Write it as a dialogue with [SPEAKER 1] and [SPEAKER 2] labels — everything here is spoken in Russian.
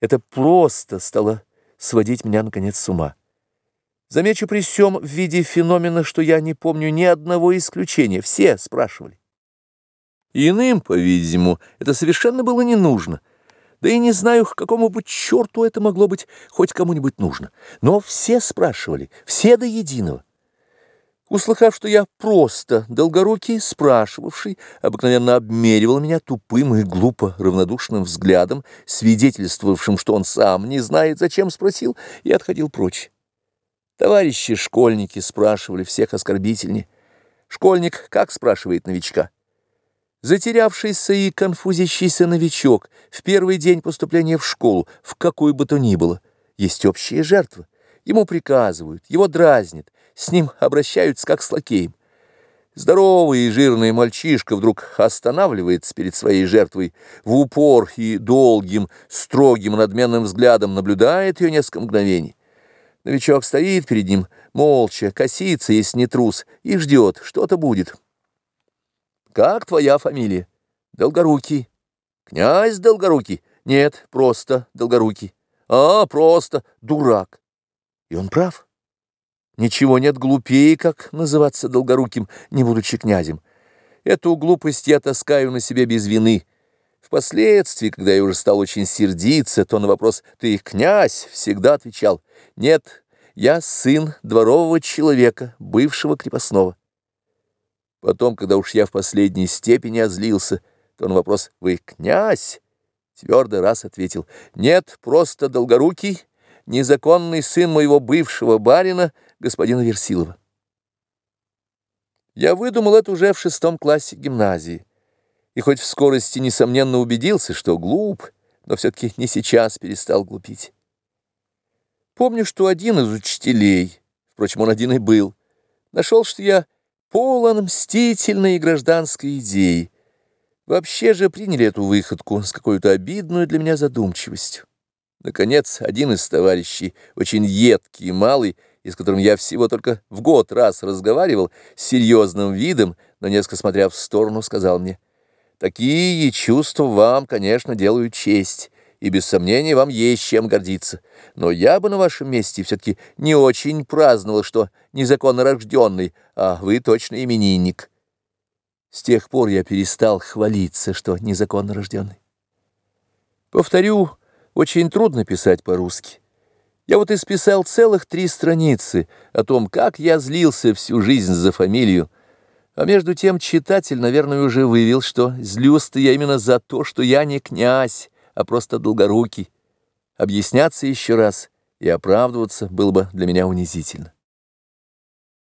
[SPEAKER 1] Это просто стало сводить меня, наконец, с ума. Замечу при всем в виде феномена, что я не помню ни одного исключения. Все спрашивали. Иным, по-видимому, это совершенно было не нужно. Да и не знаю, к какому бы черту это могло быть хоть кому-нибудь нужно. Но все спрашивали, все до единого. Услыхав, что я просто долгорукий, спрашивавший, обыкновенно обмеривал меня тупым и глупо равнодушным взглядом, свидетельствовавшим, что он сам не знает, зачем спросил, и отходил прочь. Товарищи школьники спрашивали всех оскорбительнее. Школьник как спрашивает новичка? Затерявшийся и конфузящийся новичок в первый день поступления в школу, в какую бы то ни было, есть общая жертва. Ему приказывают, его дразнят, с ним обращаются как с лакеем. Здоровый и жирный мальчишка вдруг останавливается перед своей жертвой в упор и долгим, строгим, надменным взглядом наблюдает ее несколько мгновений. Новичок стоит перед ним, молча, косится, если не трус, и ждет, что-то будет. «Как твоя фамилия?» «Долгорукий». «Князь Долгорукий?» «Нет, просто Долгорукий». «А, просто дурак». И он прав. Ничего нет глупее, как называться долгоруким, не будучи князем. Эту глупость я таскаю на себе без вины. Впоследствии, когда я уже стал очень сердиться, то на вопрос «ты князь?» всегда отвечал «нет, я сын дворового человека, бывшего крепостного». Потом, когда уж я в последней степени озлился, то на вопрос «вы князь?» твердый раз ответил «нет, просто долгорукий, незаконный сын моего бывшего барина, господина Версилова. Я выдумал это уже в шестом классе гимназии, и хоть в скорости, несомненно, убедился, что глуп, но все-таки не сейчас перестал глупить. Помню, что один из учителей, впрочем, он один и был, нашел, что я полон мстительной гражданской идеи. Вообще же приняли эту выходку с какой-то обидной для меня задумчивостью. Наконец, один из товарищей, очень едкий малый, и с которым я всего только в год раз разговаривал, с серьезным видом, но несколько смотря в сторону, сказал мне, «Такие чувства вам, конечно, делают честь, и без сомнения вам есть чем гордиться, но я бы на вашем месте все-таки не очень праздновал, что незаконно рожденный, а вы точно именинник». С тех пор я перестал хвалиться, что незаконно рожденный. Повторю, очень трудно писать по-русски. Я вот исписал целых три страницы о том, как я злился всю жизнь за фамилию, а между тем читатель, наверное, уже вывел, что злюсь-то я именно за то, что я не князь, а просто долгорукий. Объясняться еще раз и оправдываться было бы для меня унизительно.